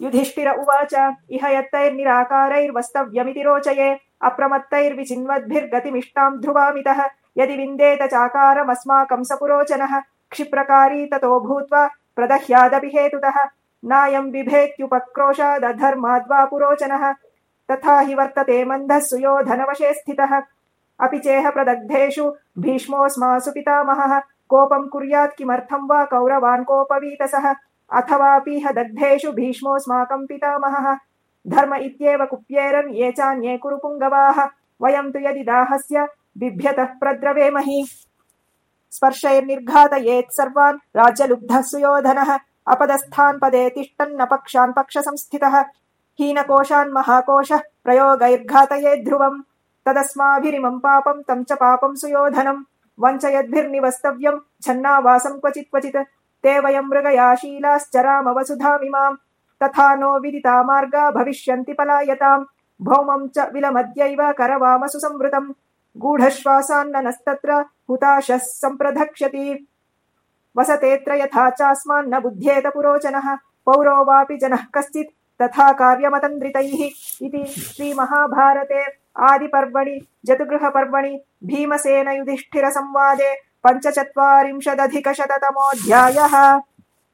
युधिष्ठिर उवाच इह यत्तैर्निराकारैर्वस्तव्यमिति रोचये। अप्रमत्तैर्विचिन्वद्भिर्गतिमिष्टाम् ध्रुवामितः। यदि विन्देत चाकारमस्माकम् स पुरोचनः क्षिप्रकारी ततो भूत्वा प्रदह्यादपि हेतुतः। नायम् बिभेत्युपक्रोशादधर्माद्वा पुरोचनः तथा हि वर्तते मन्दः सुयोधनवशे स्थितः। अपि चेह प्रदग्धेषु भीष्मोऽस्मासु पितामहः। कोपम् कुर्यात् किमर्थम् वा कौरवान् कोपवीतसः अथवापीह दग्धेषु भीष्मोऽस्माकम् पितामहः। धर्म इत्येव कुप्येरन् ये चान्ये कुरु पुङ्गवाः। वयम् तु यदि दाहस्य बिभ्यतः प्रद्रवेमहि। स्पर्शैर्निर्घातयेत् सर्वान् राज्यलुब्धः सुयोधनः। अपदस्थान् पदे तिष्ठन्न पक्षान् पक्षसंस्थितः। हीनकोशान् महाकोशः प्रयोगैर्घातयेत् ध्रुवम्। तदस्माभिरिमम् पापम् तम् च पापम् सुयोधनम्। वञ्चयद्भिर्निवस्तव्यम्। छन्नावासम् क्वचित् क्वचित् ते वयम् मृगयाशीलाश्चरामवसुधामिमाम् तथा नो विदिता मार्गा भविष्यन्ति पलायताम्। भौमम् च विलमद्यैव करवामसु संवृतम्। गूढश्वासान्ननस्तत्र हुताशः सम्प्रधक्ष्यति वसतेऽत्र यथा चास्मान्न बुध्येत पुरोचनः। पौरो वापि जनः कश्चित् तथा कार्यमतन्द्रितैः इति श्रीमहाभारते आदिपर्वणि जतुगृहपर्वणि भीमसेनयुधिष्ठिरसंवादे पञ्चचत्वारिंशदधिकशततमोऽध्यायः